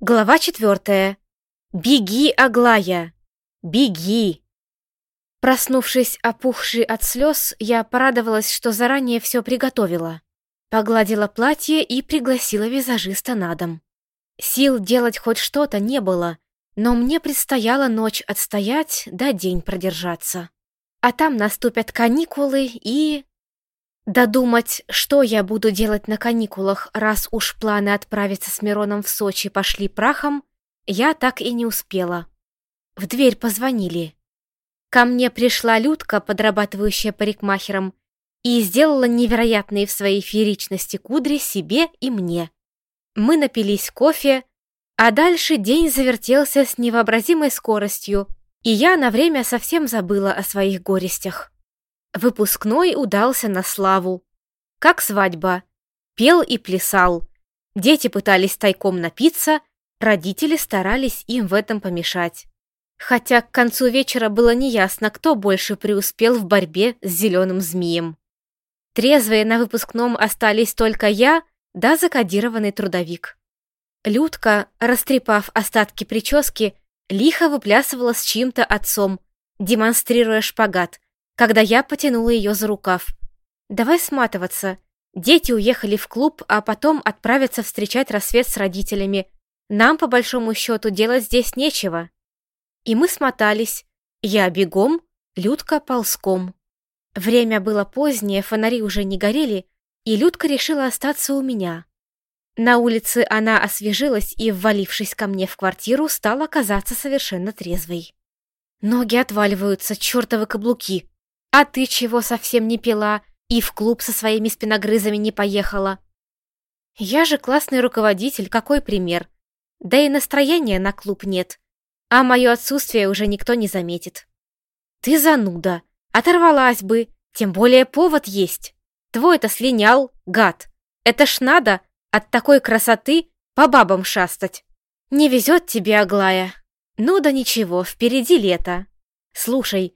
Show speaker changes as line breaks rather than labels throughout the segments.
Глава четвертая. «Беги, Аглая! Беги!» Проснувшись, опухший от слез, я порадовалась, что заранее все приготовила. Погладила платье и пригласила визажиста на дом. Сил делать хоть что-то не было, но мне предстояла ночь отстоять, да день продержаться. А там наступят каникулы и... Додумать, что я буду делать на каникулах, раз уж планы отправиться с Мироном в Сочи пошли прахом, я так и не успела. В дверь позвонили. Ко мне пришла Людка, подрабатывающая парикмахером, и сделала невероятные в своей фееричности кудри себе и мне. Мы напились кофе, а дальше день завертелся с невообразимой скоростью, и я на время совсем забыла о своих горестях. Выпускной удался на славу. Как свадьба. Пел и плясал. Дети пытались тайком напиться, родители старались им в этом помешать. Хотя к концу вечера было неясно, кто больше преуспел в борьбе с зеленым змеем. Трезвые на выпускном остались только я да закодированный трудовик. Людка, растрепав остатки прически, лихо выплясывала с чьим-то отцом, демонстрируя шпагат, когда я потянула ее за рукав. «Давай сматываться. Дети уехали в клуб, а потом отправятся встречать рассвет с родителями. Нам, по большому счету, делать здесь нечего». И мы смотались. Я бегом, Людка ползком. Время было позднее, фонари уже не горели, и Людка решила остаться у меня. На улице она освежилась и, ввалившись ко мне в квартиру, стала казаться совершенно трезвой. Ноги отваливаются, чертовы каблуки. А ты чего совсем не пила и в клуб со своими спиногрызами не поехала? Я же классный руководитель, какой пример? Да и настроения на клуб нет. А мое отсутствие уже никто не заметит. Ты зануда. Оторвалась бы. Тем более повод есть. Твой-то слинял, гад. Это ж надо от такой красоты по бабам шастать. Не везет тебе, Аглая. Ну да ничего, впереди лето. Слушай,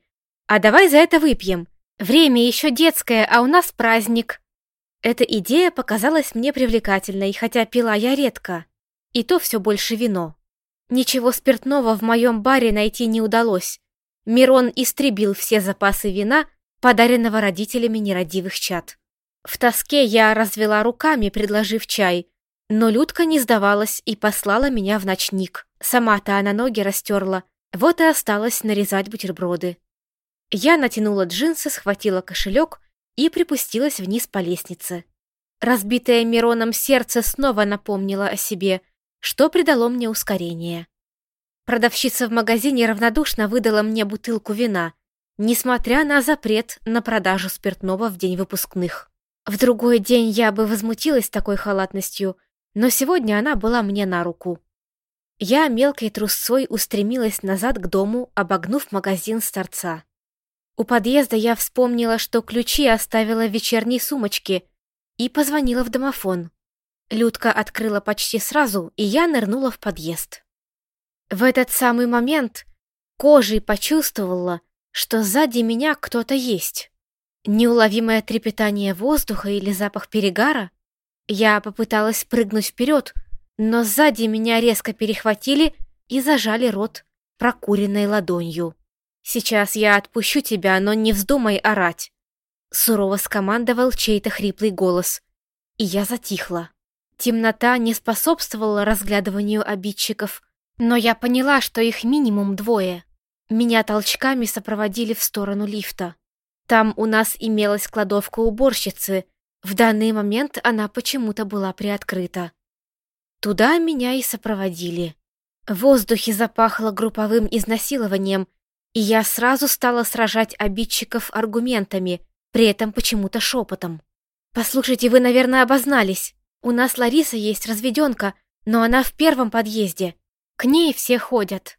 а давай за это выпьем. Время еще детское, а у нас праздник. Эта идея показалась мне привлекательной, хотя пила я редко. И то все больше вино. Ничего спиртного в моем баре найти не удалось. Мирон истребил все запасы вина, подаренного родителями нерадивых чад. В тоске я развела руками, предложив чай, но Людка не сдавалась и послала меня в ночник. Сама-то она ноги растерла, вот и осталось нарезать бутерброды. Я натянула джинсы, схватила кошелек и припустилась вниз по лестнице. Разбитое Мироном сердце снова напомнило о себе, что придало мне ускорение. Продавщица в магазине равнодушно выдала мне бутылку вина, несмотря на запрет на продажу спиртного в день выпускных. В другой день я бы возмутилась такой халатностью, но сегодня она была мне на руку. Я мелкой трусцой устремилась назад к дому, обогнув магазин с торца. У подъезда я вспомнила, что ключи оставила в вечерней сумочке и позвонила в домофон. Людка открыла почти сразу, и я нырнула в подъезд. В этот самый момент кожей почувствовала, что сзади меня кто-то есть. Неуловимое трепетание воздуха или запах перегара. Я попыталась прыгнуть вперед, но сзади меня резко перехватили и зажали рот прокуренной ладонью. «Сейчас я отпущу тебя, но не вздумай орать!» Сурово скомандовал чей-то хриплый голос, и я затихла. Темнота не способствовала разглядыванию обидчиков, но я поняла, что их минимум двое. Меня толчками сопроводили в сторону лифта. Там у нас имелась кладовка уборщицы, в данный момент она почему-то была приоткрыта. Туда меня и сопроводили. В воздухе запахло групповым изнасилованием, и я сразу стала сражать обидчиков аргументами, при этом почему-то шепотом. «Послушайте, вы, наверное, обознались. У нас Лариса есть разведенка, но она в первом подъезде. К ней все ходят».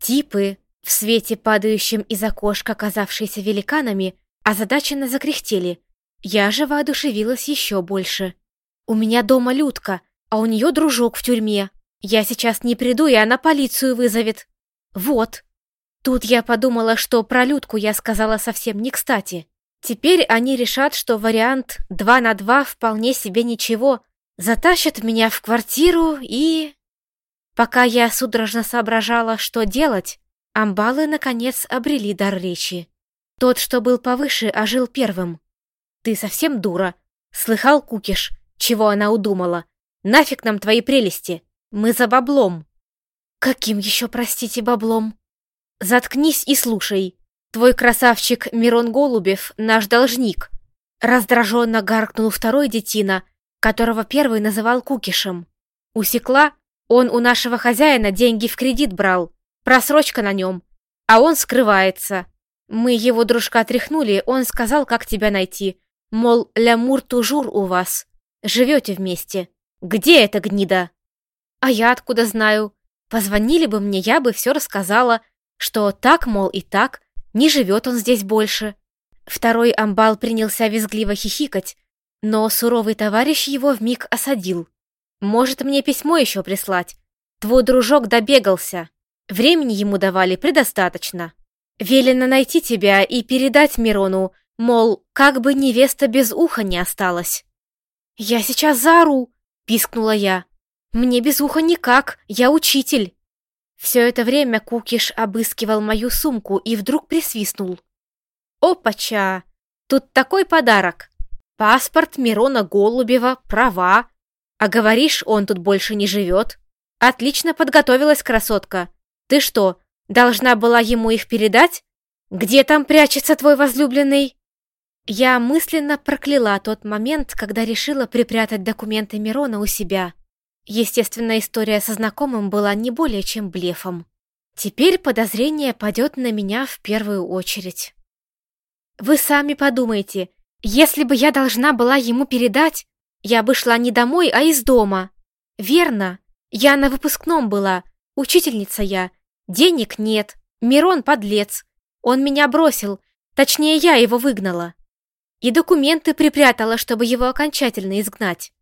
Типы, в свете падающем из окошка, казавшиеся великанами, озадаченно закряхтели. Я же воодушевилась еще больше. «У меня дома Людка, а у нее дружок в тюрьме. Я сейчас не приду, и она полицию вызовет. Вот». Тут я подумала, что про Людку я сказала совсем не кстати. Теперь они решат, что вариант 2 на 2 вполне себе ничего. Затащат меня в квартиру и... Пока я судорожно соображала, что делать, амбалы, наконец, обрели дар речи. Тот, что был повыше, ожил первым. «Ты совсем дура. Слыхал, Кукиш, чего она удумала? Нафиг нам твои прелести? Мы за баблом». «Каким еще, простите, баблом?» «Заткнись и слушай. Твой красавчик Мирон Голубев — наш должник». Раздраженно гаркнул второй детина, которого первый называл Кукишем. Усекла, он у нашего хозяина деньги в кредит брал, просрочка на нем, а он скрывается. Мы его дружка тряхнули, он сказал, как тебя найти. Мол, лямур тужур у вас. Живете вместе. Где эта гнида? А я откуда знаю? Позвонили бы мне, я бы все рассказала, что так, мол, и так, не живет он здесь больше. Второй амбал принялся визгливо хихикать, но суровый товарищ его вмиг осадил. «Может, мне письмо еще прислать? Твой дружок добегался. Времени ему давали предостаточно. Велено найти тебя и передать Мирону, мол, как бы невеста без уха не осталась». «Я сейчас заору!» — пискнула я. «Мне без уха никак, я учитель!» Все это время Кукиш обыскивал мою сумку и вдруг присвистнул. «Опача! Тут такой подарок! Паспорт Мирона Голубева, права. А говоришь, он тут больше не живет. Отлично подготовилась красотка. Ты что, должна была ему их передать? Где там прячется твой возлюбленный?» Я мысленно прокляла тот момент, когда решила припрятать документы Мирона у себя. Естественно, история со знакомым была не более чем блефом. Теперь подозрение падет на меня в первую очередь. Вы сами подумайте, если бы я должна была ему передать, я бы шла не домой, а из дома. Верно, я на выпускном была, учительница я. Денег нет, Мирон подлец. Он меня бросил, точнее, я его выгнала. И документы припрятала, чтобы его окончательно изгнать.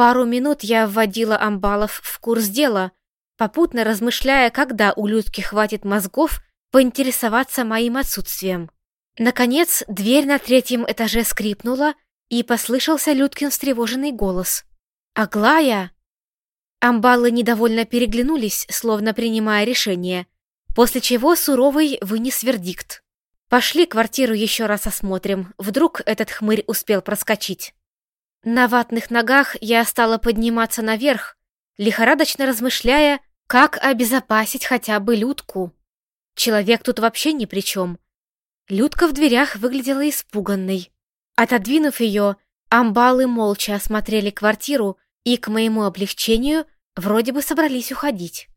Пару минут я вводила амбалов в курс дела, попутно размышляя, когда у Людки хватит мозгов поинтересоваться моим отсутствием. Наконец, дверь на третьем этаже скрипнула, и послышался Людкин встревоженный голос. «Аглая!» Амбалы недовольно переглянулись, словно принимая решение, после чего Суровый вынес вердикт. «Пошли квартиру еще раз осмотрим, вдруг этот хмырь успел проскочить». На ватных ногах я стала подниматься наверх, лихорадочно размышляя, как обезопасить хотя бы Людку. Человек тут вообще ни при чем. Людка в дверях выглядела испуганной. Отодвинув ее, амбалы молча осмотрели квартиру и, к моему облегчению, вроде бы собрались уходить.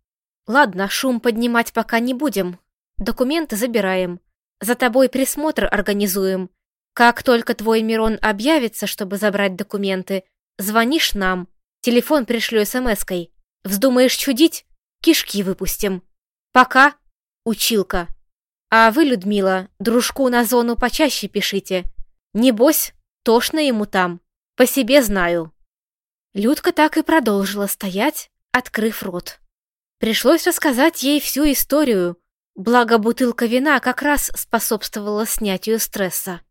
Ладно, шум поднимать пока не будем. Документы забираем. За тобой присмотр организуем. Как только твой Мирон объявится, чтобы забрать документы, звонишь нам, телефон пришлю смс-кой. Вздумаешь чудить? Кишки выпустим. Пока, училка. А вы, Людмила, дружку на зону почаще пишите. Небось, тошно ему там. По себе знаю. Людка так и продолжила стоять, открыв рот. Пришлось рассказать ей всю историю, благо бутылка вина как раз способствовала снятию стресса.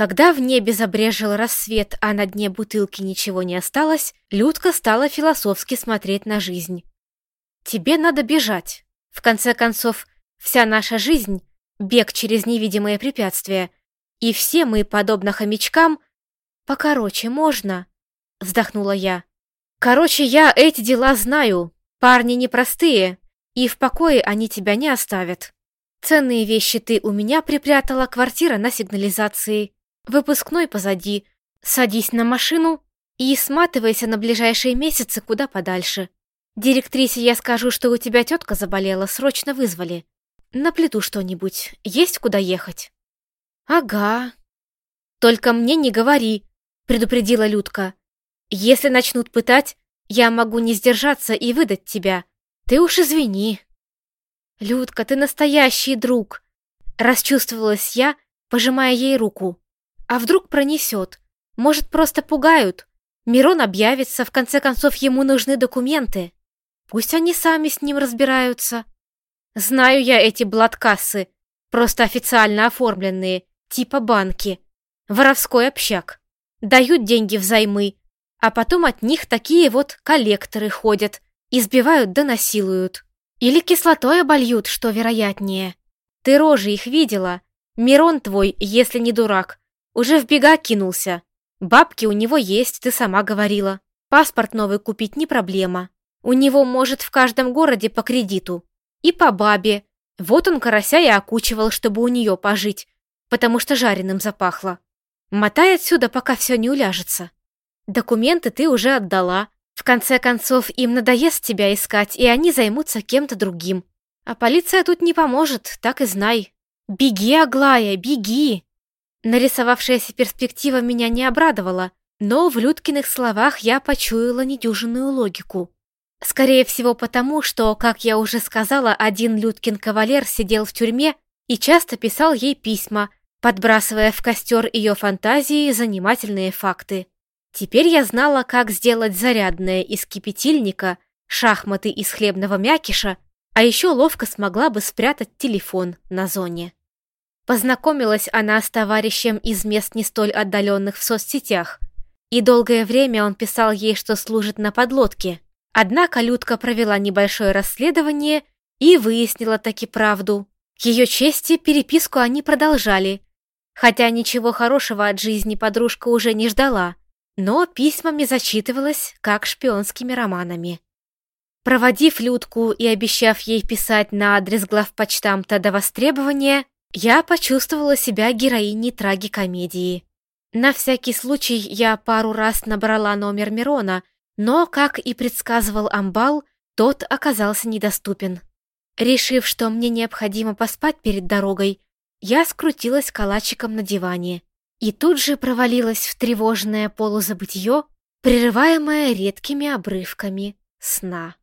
Когда в небе забрежил рассвет, а на дне бутылки ничего не осталось, Людка стала философски смотреть на жизнь. «Тебе надо бежать. В конце концов, вся наша жизнь — бег через невидимые препятствия. И все мы, подобно хомячкам, покороче можно?» — вздохнула я. «Короче, я эти дела знаю. Парни непростые, и в покое они тебя не оставят. Ценные вещи ты у меня припрятала, квартира на сигнализации. Выпускной позади. Садись на машину и сматывайся на ближайшие месяцы куда подальше. Директрисе я скажу, что у тебя тетка заболела, срочно вызвали. На плиту что-нибудь. Есть куда ехать? Ага. Только мне не говори, предупредила Людка. Если начнут пытать, я могу не сдержаться и выдать тебя. Ты уж извини. Людка, ты настоящий друг. Расчувствовалась я, пожимая ей руку. А вдруг пронесет? Может, просто пугают? Мирон объявится, в конце концов, ему нужны документы. Пусть они сами с ним разбираются. Знаю я эти блаткассы, просто официально оформленные, типа банки. Воровской общак. Дают деньги взаймы, а потом от них такие вот коллекторы ходят, Избивают да насилуют. Или кислотой обольют, что вероятнее. Ты рожи их видела? Мирон твой, если не дурак, уже в бега кинулся. Бабки у него есть, ты сама говорила. Паспорт новый купить не проблема. У него, может, в каждом городе по кредиту. И по бабе. Вот он карася и окучивал, чтобы у нее пожить, потому что жареным запахло. Мотай отсюда, пока все не уляжется. Документы ты уже отдала. В конце концов, им надоест тебя искать, и они займутся кем-то другим. А полиция тут не поможет, так и знай. Беги, Аглая, беги!» Нарисовавшаяся перспектива меня не обрадовала, но в Людкиных словах я почуяла недюжинную логику. Скорее всего потому, что, как я уже сказала, один Людкин кавалер сидел в тюрьме и часто писал ей письма, подбрасывая в костер ее фантазии занимательные факты. Теперь я знала, как сделать зарядное из кипятильника, шахматы из хлебного мякиша а еще ловко смогла бы спрятать телефон на зоне. Познакомилась она с товарищем из мест не столь отдаленных в соцсетях, и долгое время он писал ей, что служит на подлодке. Однако Людка провела небольшое расследование и выяснила таки правду. К ее чести переписку они продолжали, хотя ничего хорошего от жизни подружка уже не ждала, но письмами зачитывалась, как шпионскими романами. Проводив Людку и обещав ей писать на адрес главпочтамта до востребования, я почувствовала себя героиней трагикомедии. На всякий случай я пару раз набрала номер Мирона, но, как и предсказывал Амбал, тот оказался недоступен. Решив, что мне необходимо поспать перед дорогой, я скрутилась калачиком на диване и тут же провалилась в тревожное полузабытье, прерываемое редкими обрывками сна.